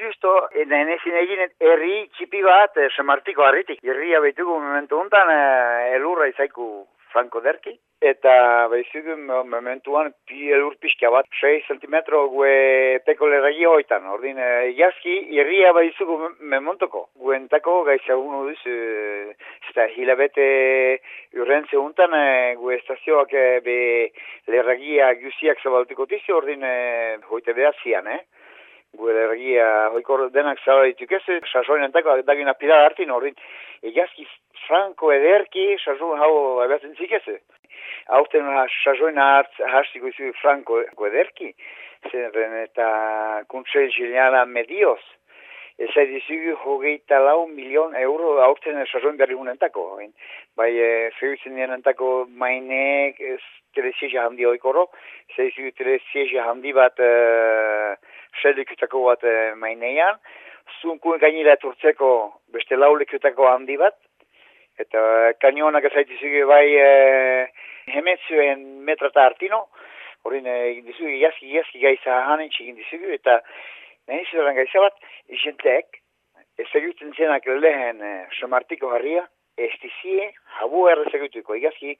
justo, eden ezin egin herri txipi bat, e, semartiko harritik. Irria behitugu momentu untan, e, elurra izaiku franko derki. Eta behizugu momentuan pi elur pixka bat, 6 cm gue peko lerregi hoitan. Ordin, e, jazki, irria behizugu memontoko. Guentako gaitza unu duz, e, eta hilabete urrentze untan, e, gue estazioak e, be lerregia guziak zabaltuko tizi, ordin, e, hoite behazian, eh? Gure ergia hoikor denak zara dituk ez, sasoin entako dagin apira hartin horrin, egazki franko ederki sasoin hau abatzen zik ez. Hauten sasoin hartz hastiko izu franko ederki, zen eta kuntsel gileana medioz, ez dizugu hogeita lau milion euro hauten sasoin berri unentako. Bai, e, fehutzen entako mainek, telezieja handi hoikoro, ez dizugu telezieja handi bat e, sedikutako bat e, maineian, zunkuen gainera etortzeko beste laulikutako handi bat, eta kanionak ezaitizugu bai e, hemetzuen metrata hartino, horren egin dizugu, jazki, jazki gaiza hanen egin dizugu, eta nahi zidoran gaiza bat, izentek, ez egiten zenak lehen e, somartiko harria, ez dizie, habu errezegutuko, egazki,